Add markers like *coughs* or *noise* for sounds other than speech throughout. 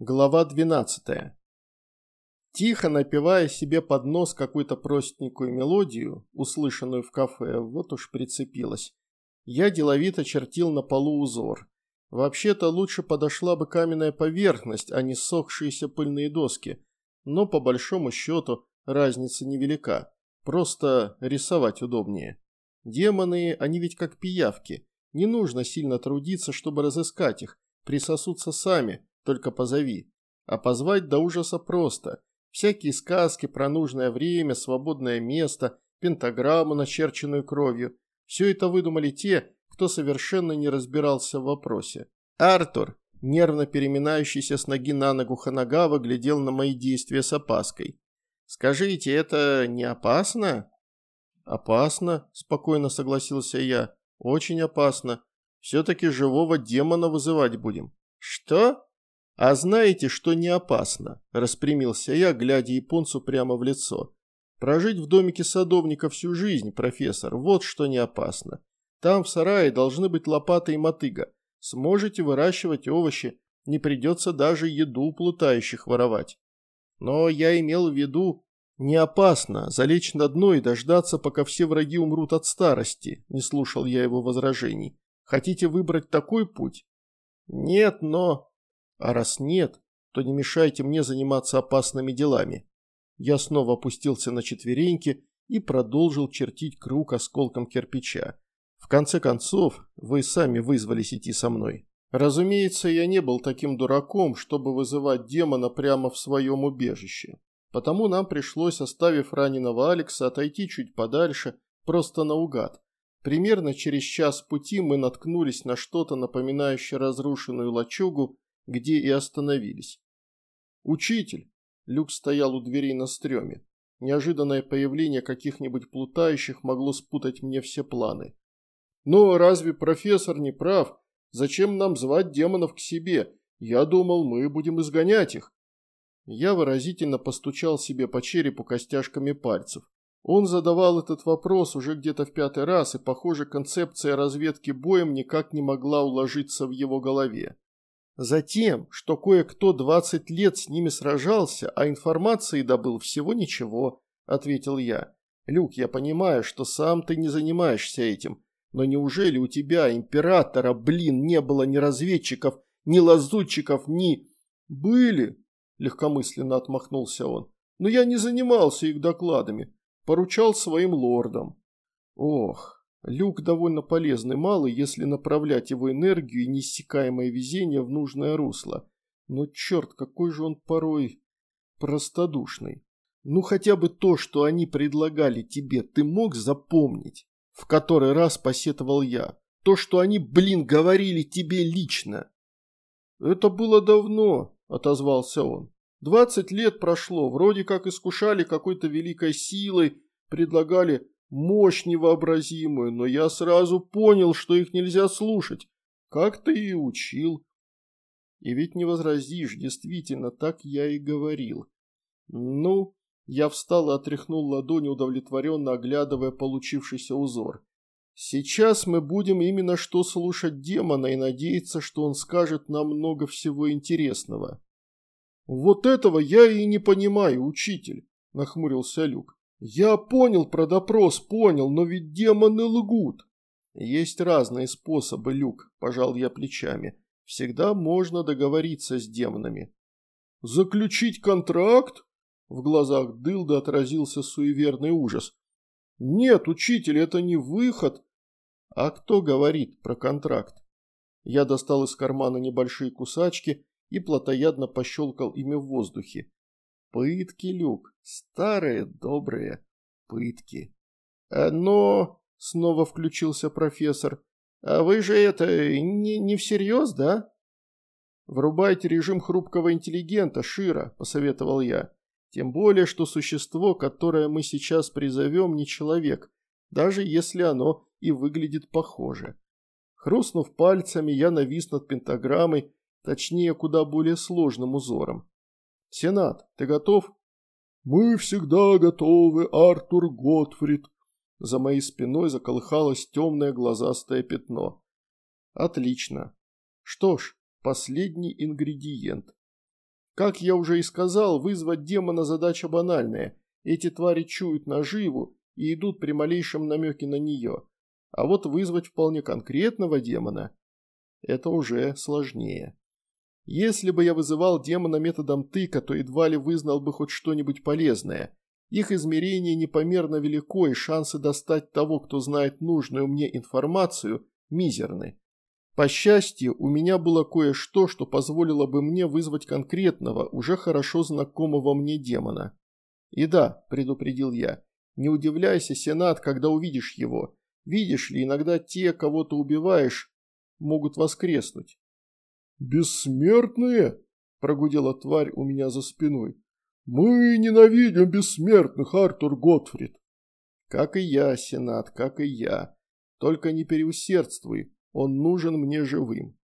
Глава 12. Тихо напевая себе под нос какую-то простенькую мелодию, услышанную в кафе, вот уж прицепилась. Я деловито чертил на полу узор. Вообще-то лучше подошла бы каменная поверхность, а не ссохшиеся пыльные доски. Но по большому счету разница невелика. Просто рисовать удобнее. Демоны, они ведь как пиявки. Не нужно сильно трудиться, чтобы разыскать их. Присосутся сами, только позови. А позвать до ужаса просто. Всякие сказки про нужное время, свободное место, пентаграмму, начерченную кровью. Все это выдумали те, кто совершенно не разбирался в вопросе. Артур, нервно переминающийся с ноги на ногу Ханагава, глядел на мои действия с опаской. «Скажите, это не опасно?» «Опасно», – спокойно согласился я. «Очень опасно. Все-таки живого демона вызывать будем». «Что?» «А знаете, что не опасно?» – распрямился я, глядя японцу прямо в лицо. «Прожить в домике садовника всю жизнь, профессор, вот что не опасно. Там в сарае должны быть лопата и мотыга. Сможете выращивать овощи, не придется даже еду плутающих воровать. Но я имел в виду, не опасно залечь на дно и дождаться, пока все враги умрут от старости, не слушал я его возражений. Хотите выбрать такой путь? Нет, но... А раз нет, то не мешайте мне заниматься опасными делами. Я снова опустился на четвереньки и продолжил чертить круг осколком кирпича. В конце концов, вы сами вызвались идти со мной. Разумеется, я не был таким дураком, чтобы вызывать демона прямо в своем убежище. Потому нам пришлось, оставив раненого Алекса, отойти чуть подальше, просто наугад. Примерно через час пути мы наткнулись на что-то напоминающее разрушенную лачугу где и остановились. «Учитель!» Люк стоял у дверей на стреме. Неожиданное появление каких-нибудь плутающих могло спутать мне все планы. «Но разве профессор не прав? Зачем нам звать демонов к себе? Я думал, мы будем изгонять их». Я выразительно постучал себе по черепу костяшками пальцев. Он задавал этот вопрос уже где-то в пятый раз, и, похоже, концепция разведки боем никак не могла уложиться в его голове. Затем, что кое-кто 20 лет с ними сражался, а информации добыл всего ничего, ответил я. Люк, я понимаю, что сам ты не занимаешься этим, но неужели у тебя, императора, блин, не было ни разведчиков, ни лазутчиков, ни... Были, легкомысленно отмахнулся он. Но я не занимался их докладами, поручал своим лордам. Ох, Люк довольно полезный малый, если направлять его энергию и неиссякаемое везение в нужное русло. Но черт, какой же он порой простодушный. Ну хотя бы то, что они предлагали тебе, ты мог запомнить? В который раз посетовал я. То, что они, блин, говорили тебе лично. Это было давно, отозвался он. Двадцать лет прошло, вроде как искушали какой-то великой силой, предлагали мощь невообразимую, но я сразу понял, что их нельзя слушать, как ты и учил. И ведь не возразишь, действительно, так я и говорил. Ну, я встал и отряхнул ладонь, удовлетворенно оглядывая получившийся узор. Сейчас мы будем именно что слушать демона и надеяться, что он скажет нам много всего интересного. Вот этого я и не понимаю, учитель, нахмурился Люк. «Я понял про допрос, понял, но ведь демоны лгут». «Есть разные способы, Люк», – пожал я плечами. «Всегда можно договориться с демонами». «Заключить контракт?» В глазах Дылда отразился суеверный ужас. «Нет, учитель, это не выход». «А кто говорит про контракт?» Я достал из кармана небольшие кусачки и плотоядно пощелкал ими в воздухе. Пытки, Люк, старые добрые пытки. «Э, но, снова включился профессор, а вы же это не, не всерьез, да? Врубайте режим хрупкого интеллигента, Шира, посоветовал я. Тем более, что существо, которое мы сейчас призовем, не человек, даже если оно и выглядит похоже. Хрустнув пальцами, я навис над пентаграммой, точнее, куда более сложным узором. «Сенат, ты готов?» «Мы всегда готовы, Артур Готфрид!» За моей спиной заколыхалось темное глазастое пятно. «Отлично. Что ж, последний ингредиент. Как я уже и сказал, вызвать демона задача банальная. Эти твари чуют наживу и идут при малейшем намеке на нее. А вот вызвать вполне конкретного демона – это уже сложнее. Если бы я вызывал демона методом тыка, то едва ли вызнал бы хоть что-нибудь полезное. Их измерение непомерно велико, и шансы достать того, кто знает нужную мне информацию, мизерны. По счастью, у меня было кое-что, что позволило бы мне вызвать конкретного, уже хорошо знакомого мне демона. И да, предупредил я, не удивляйся, Сенат, когда увидишь его. Видишь ли, иногда те, кого ты убиваешь, могут воскреснуть. «Бессмертные?» – прогудела тварь у меня за спиной. «Мы ненавидим бессмертных, Артур Готфрид!» «Как и я, Сенат, как и я. Только не переусердствуй, он нужен мне живым».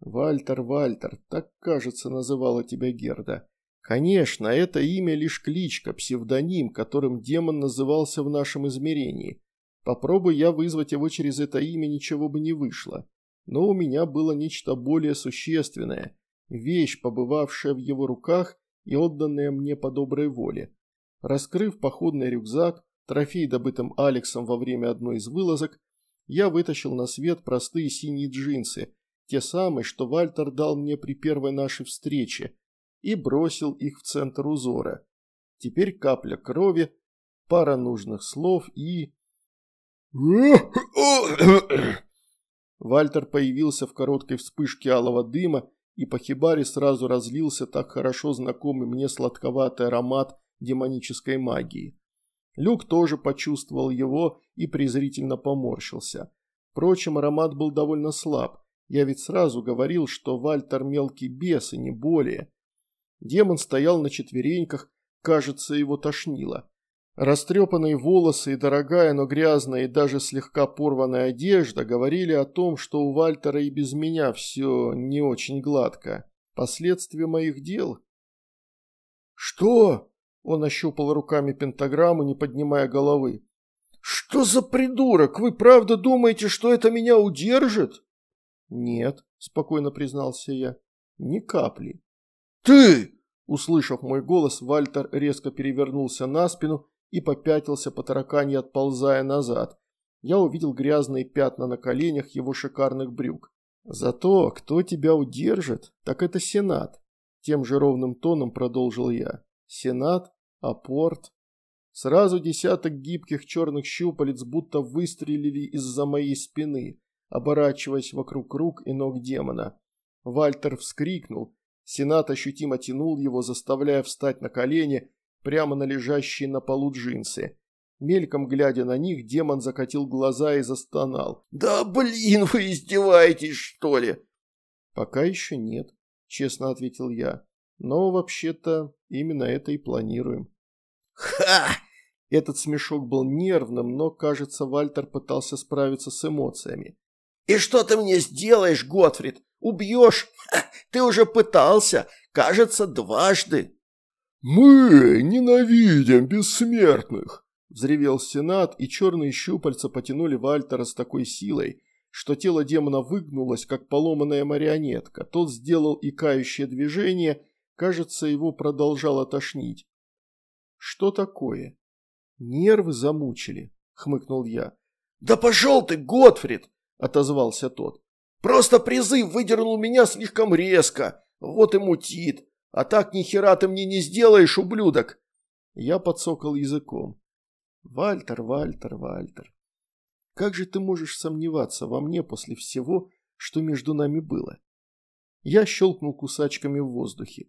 «Вальтер, Вальтер, так, кажется, называла тебя Герда. Конечно, это имя лишь кличка, псевдоним, которым демон назывался в нашем измерении. Попробуй я вызвать его через это имя, ничего бы не вышло но у меня было нечто более существенное, вещь, побывавшая в его руках и отданная мне по доброй воле. Раскрыв походный рюкзак, трофей, добытым Алексом во время одной из вылазок, я вытащил на свет простые синие джинсы, те самые, что Вальтер дал мне при первой нашей встрече, и бросил их в центр узора. Теперь капля крови, пара нужных слов и... *coughs* *coughs* *coughs* Вальтер появился в короткой вспышке алого дыма, и по хибаре сразу разлился так хорошо знакомый мне сладковатый аромат демонической магии. Люк тоже почувствовал его и презрительно поморщился. Впрочем, аромат был довольно слаб. Я ведь сразу говорил, что Вальтер мелкий бес и не более. Демон стоял на четвереньках, кажется, его тошнило. Растрепанные волосы и дорогая, но грязная и даже слегка порванная одежда говорили о том, что у Вальтера и без меня все не очень гладко. Последствия моих дел. «Что?» – он ощупал руками пентаграмму, не поднимая головы. «Что за придурок? Вы правда думаете, что это меня удержит?» «Нет», – спокойно признался я, – «ни капли». «Ты!» Услышав мой голос, Вальтер резко перевернулся на спину и попятился по тараканье, отползая назад. Я увидел грязные пятна на коленях его шикарных брюк. «Зато кто тебя удержит, так это Сенат», – тем же ровным тоном продолжил я. «Сенат, апорт». Сразу десяток гибких черных щупалец будто выстрелили из-за моей спины, оборачиваясь вокруг рук и ног демона. Вальтер вскрикнул. Сенат ощутимо тянул его, заставляя встать на колени, прямо на лежащие на полу джинсы. Мельком глядя на них, демон закатил глаза и застонал. «Да блин, вы издеваетесь, что ли?» «Пока еще нет», – честно ответил я. «Но вообще-то именно это и планируем». «Ха!» Этот смешок был нервным, но, кажется, Вальтер пытался справиться с эмоциями. «И что ты мне сделаешь, Готфрид? Убьешь? Ха, ты уже пытался, кажется, дважды». «Мы ненавидим бессмертных!» – взревел Сенат, и черные щупальца потянули Вальтера с такой силой, что тело демона выгнулось, как поломанная марионетка. Тот сделал икающее движение, кажется, его продолжало тошнить. «Что такое?» «Нервы замучили», – хмыкнул я. «Да пошел ты, Готфрид!» – отозвался тот. «Просто призыв выдернул меня слишком резко, вот и мутит. А так ни хера ты мне не сделаешь, ублюдок!» Я подсокал языком. «Вальтер, Вальтер, Вальтер, как же ты можешь сомневаться во мне после всего, что между нами было?» Я щелкнул кусачками в воздухе.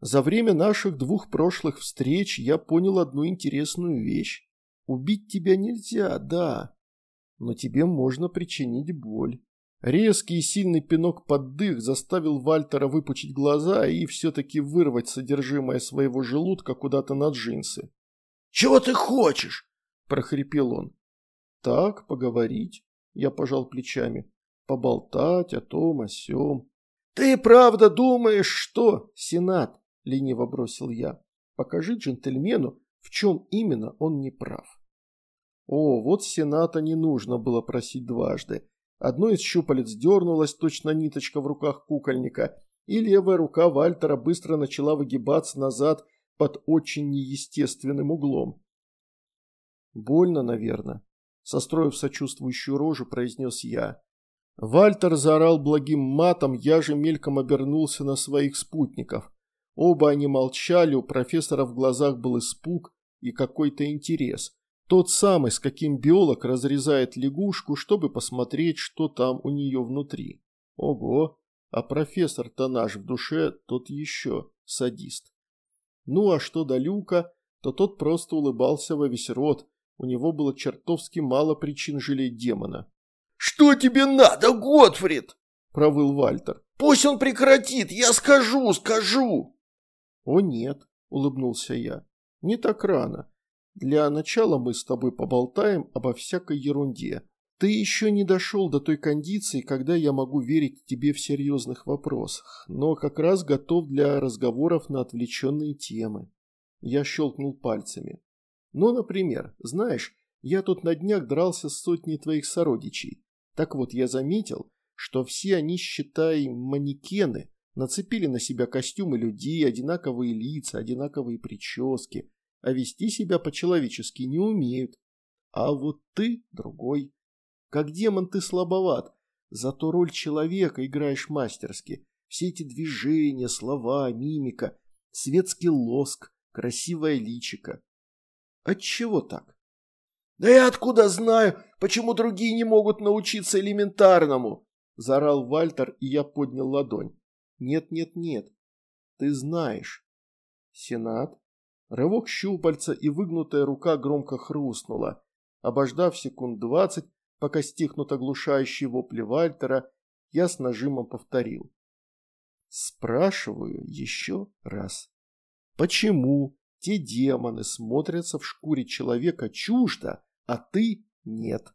За время наших двух прошлых встреч я понял одну интересную вещь. Убить тебя нельзя, да, но тебе можно причинить боль. Резкий и сильный пинок под дых заставил Вальтера выпучить глаза и все-таки вырвать содержимое своего желудка куда-то на джинсы. «Чего ты хочешь?» – прохрипел он. «Так, поговорить», – я пожал плечами. «Поболтать о том, о сём». «Ты правда думаешь, что...» «Сенат», – лениво бросил я. «Покажи джентльмену, в чем именно он не прав». О, вот Сената не нужно было просить дважды. Одно из щупалец дернулось, точно ниточка в руках кукольника, и левая рука Вальтера быстро начала выгибаться назад под очень неестественным углом. «Больно, наверное», – состроив сочувствующую рожу, произнес я. Вальтер заорал благим матом, я же мельком обернулся на своих спутников. Оба они молчали, у профессора в глазах был испуг и какой-то интерес. Тот самый, с каким биолог разрезает лягушку, чтобы посмотреть, что там у нее внутри. Ого, а профессор-то наш в душе тот еще садист. Ну а что до Люка, то тот просто улыбался во весь рот, у него было чертовски мало причин жалеть демона. «Что тебе надо, Готфрид?» – провыл Вальтер. «Пусть он прекратит, я скажу, скажу!» «О нет», – улыбнулся я, – «не так рано. Для начала мы с тобой поболтаем обо всякой ерунде. Ты еще не дошел до той кондиции, когда я могу верить тебе в серьезных вопросах, но как раз готов для разговоров на отвлеченные темы». Я щелкнул пальцами. «Ну, например, знаешь, я тут на днях дрался с сотней твоих сородичей. Так вот, я заметил, что все они, считай, манекены, нацепили на себя костюмы людей, одинаковые лица, одинаковые прически, а вести себя по-человечески не умеют. А вот ты другой. Как демон ты слабоват, зато роль человека играешь мастерски. Все эти движения, слова, мимика, светский лоск, красивое личико. Отчего так? «Да я откуда знаю, почему другие не могут научиться элементарному?» – заорал Вальтер, и я поднял ладонь. «Нет-нет-нет, ты знаешь». Сенат. Рывок щупальца и выгнутая рука громко хрустнула. Обождав секунд двадцать, пока стихнут оглушающие вопли Вальтера, я с нажимом повторил. Спрашиваю еще раз. Почему те демоны смотрятся в шкуре человека чуждо, а ты нет.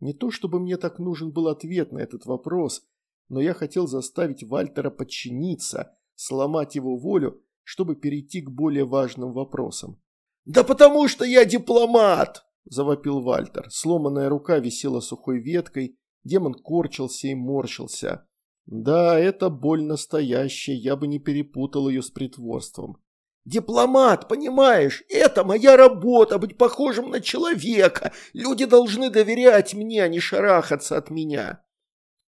Не то чтобы мне так нужен был ответ на этот вопрос, но я хотел заставить Вальтера подчиниться, сломать его волю, чтобы перейти к более важным вопросам. «Да потому что я дипломат!» – завопил Вальтер. Сломанная рука висела сухой веткой, демон корчился и морщился. Да, это боль настоящая, я бы не перепутал ее с притворством. Дипломат, понимаешь, это моя работа, быть похожим на человека. Люди должны доверять мне, а не шарахаться от меня.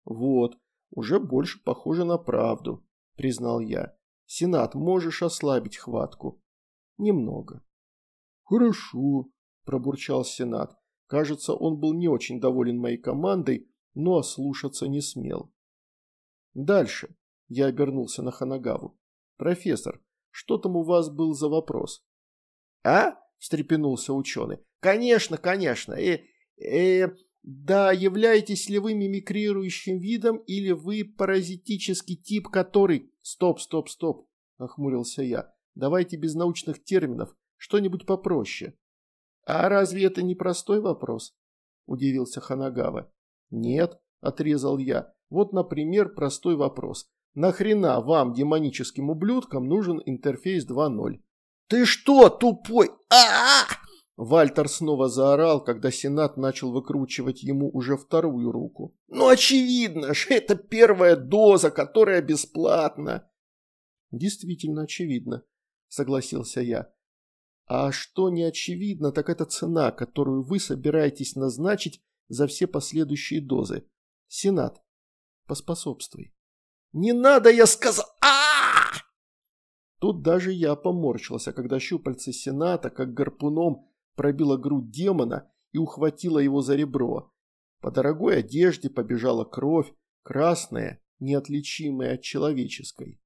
Вот, уже больше похоже на правду, признал я. Сенат, можешь ослабить хватку. Немного. Хорошо, пробурчал Сенат. Кажется, он был не очень доволен моей командой, но ослушаться не смел. Дальше. Я обернулся на Ханагаву. Профессор, что там у вас был за вопрос?» «А?» – встрепенулся ученый. «Конечно, конечно. Э, э, да, являетесь ли вы мимикрирующим видом или вы паразитический тип, который...» «Стоп, стоп, стоп!» – нахмурился я. «Давайте без научных терминов, что-нибудь попроще». «А разве это не простой вопрос?» – удивился Ханагава. «Нет», – отрезал я. «Вот, например, простой вопрос. Нахрена вам, демоническим ублюдкам, нужен интерфейс 2.0? Ты что, тупой? а а, -а! Вальтер снова заорал, когда Сенат начал выкручивать ему уже вторую руку. «Ну, очевидно же, это первая доза, которая бесплатна!» «Действительно очевидно», — согласился я. «А что не очевидно, так это цена, которую вы собираетесь назначить за все последующие дозы. Сенат, поспособствуй». «Не надо, я сказал! а, Тут даже я поморщился, когда щупальце Сената, как гарпуном, пробило грудь демона и ухватило его за ребро. По дорогой одежде побежала кровь, красная, неотличимая от человеческой.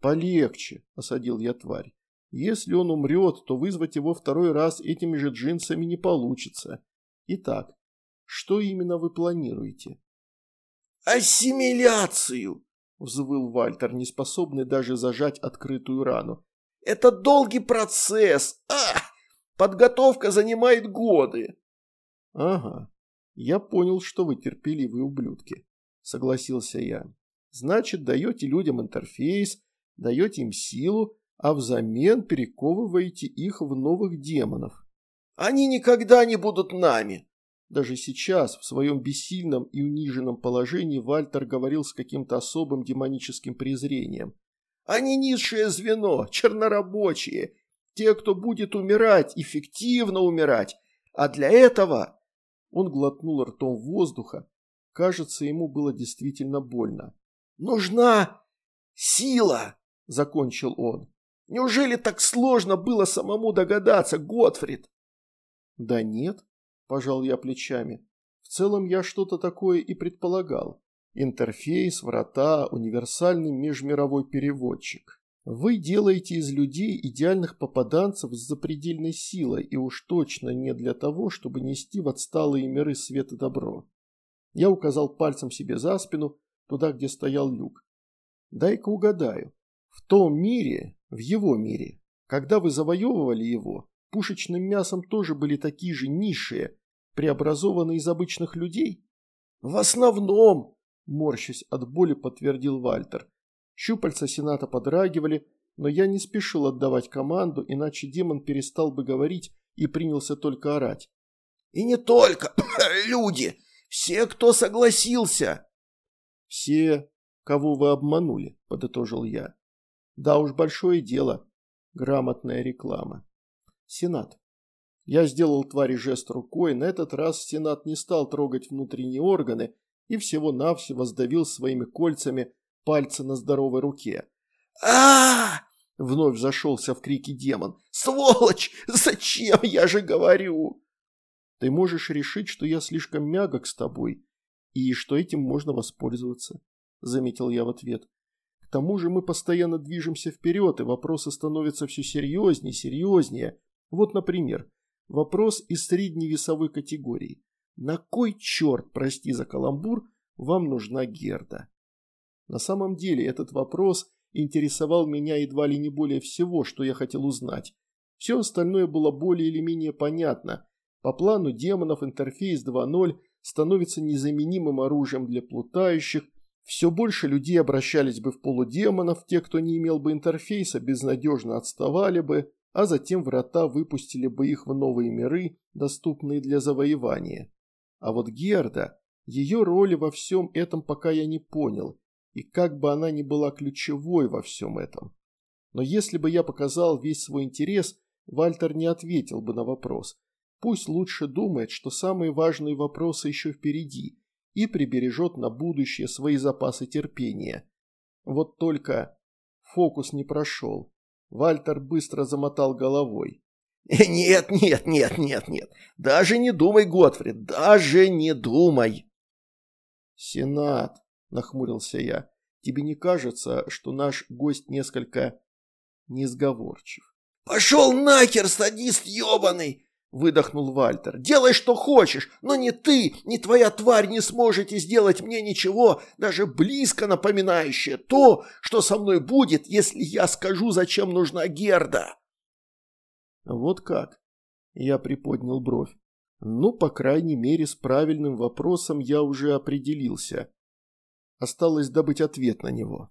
«Полегче», – осадил я тварь. «Если он умрет, то вызвать его второй раз этими же джинсами не получится. Итак, что именно вы планируете?» «Ассимиляцию!» – взвыл Вальтер, неспособный даже зажать открытую рану. «Это долгий процесс! А! Подготовка занимает годы!» «Ага, я понял, что вы терпеливые ублюдки», – согласился я. «Значит, даете людям интерфейс, даете им силу, а взамен перековываете их в новых демонов». «Они никогда не будут нами!» Даже сейчас, в своем бессильном и униженном положении, Вальтер говорил с каким-то особым демоническим презрением. «Они низшее звено, чернорабочие, те, кто будет умирать, эффективно умирать, а для этого...» Он глотнул ртом воздуха. Кажется, ему было действительно больно. «Нужна сила!» – закончил он. «Неужели так сложно было самому догадаться, Готфрид?» «Да нет», – пожал я плечами. «В целом я что-то такое и предполагал. Интерфейс, врата, универсальный межмировой переводчик. Вы делаете из людей идеальных попаданцев с запредельной силой и уж точно не для того, чтобы нести в отсталые миры свет и добро». Я указал пальцем себе за спину, туда, где стоял люк. «Дай-ка угадаю. В том мире, в его мире, когда вы завоевывали его, пушечным мясом тоже были такие же низшие, преобразованные из обычных людей? В основном, морщась от боли, подтвердил Вальтер. Щупальца Сената подрагивали, но я не спешил отдавать команду, иначе демон перестал бы говорить и принялся только орать. «И не только *clears throat* люди! Все, кто согласился!» «Все, кого вы обманули», – подытожил я. «Да уж, большое дело. Грамотная реклама». Сенат. Я сделал твари жест рукой, на этот раз Сенат не стал трогать внутренние органы и всего-навсего сдавил своими кольцами пальцы на здоровой руке. а, Вновь зашелся в крики демон. «Сволочь! Зачем? Я же говорю!» «Ты можешь решить, что я слишком мягок с тобой, и что этим можно воспользоваться», – заметил я в ответ. «К тому же мы постоянно движемся вперед, и вопросы становятся все серьезнее, серьезнее. Вот, например, вопрос из средней весовой категории. На кой черт, прости за каламбур, вам нужна Герда? На самом деле этот вопрос интересовал меня едва ли не более всего, что я хотел узнать. Все остальное было более или менее понятно. По плану демонов интерфейс 2.0 становится незаменимым оружием для плутающих, все больше людей обращались бы в полудемонов, те, кто не имел бы интерфейса, безнадежно отставали бы, а затем врата выпустили бы их в новые миры, доступные для завоевания. А вот Герда, ее роли во всем этом пока я не понял, и как бы она ни была ключевой во всем этом. Но если бы я показал весь свой интерес, Вальтер не ответил бы на вопрос. Пусть лучше думает, что самые важные вопросы еще впереди, и прибережет на будущее свои запасы терпения. Вот только фокус не прошел. Вальтер быстро замотал головой. «Нет, нет, нет, нет, нет. Даже не думай, Готфрид, даже не думай!» «Сенат», – нахмурился я, – «тебе не кажется, что наш гость несколько несговорчив?» «Пошел нахер, садист ебаный!» выдохнул Вальтер. «Делай, что хочешь, но ни ты, ни твоя тварь не сможете сделать мне ничего, даже близко напоминающее то, что со мной будет, если я скажу, зачем нужна Герда». «Вот как?» Я приподнял бровь. «Ну, по крайней мере, с правильным вопросом я уже определился. Осталось добыть ответ на него».